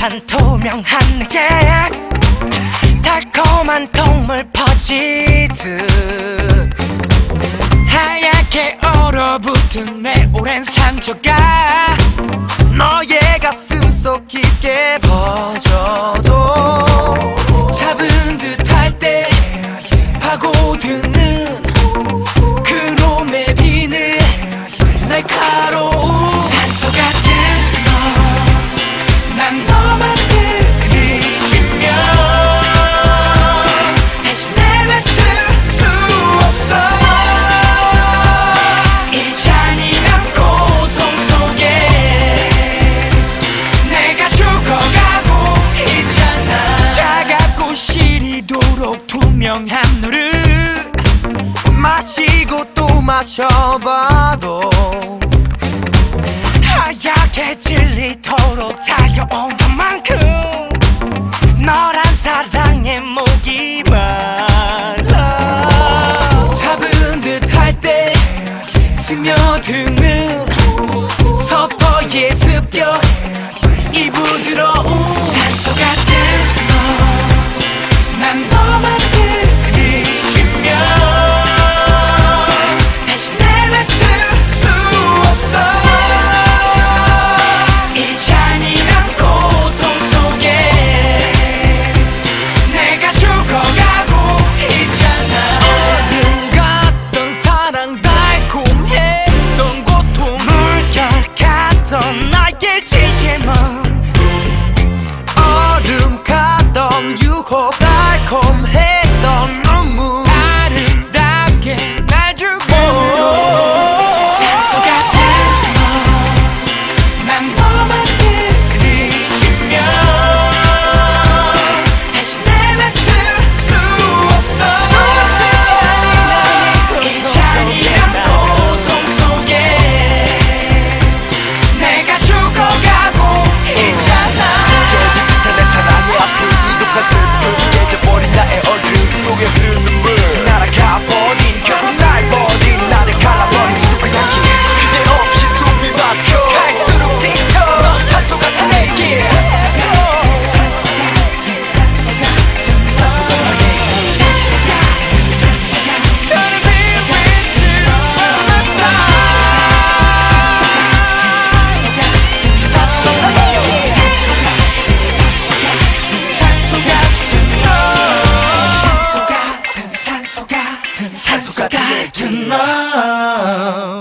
한 투명한 내게 달콤한 동물 퍼지듯 하얗게 얼어붙은 내 오랜 상처가 너의 가슴 속 깊게 퍼져도 잡은 듯 할 때 파고드는 그놈의 비늘 날카로운 산소 한 너를 마시고 또 마셔봐도 하얗게 질리도록 달려온 것만큼 너란 사랑의 목이 말라. 잡은 듯 할 때 스며드는 서퍼의 습격. 이 부드러운 같던 산소 같은 너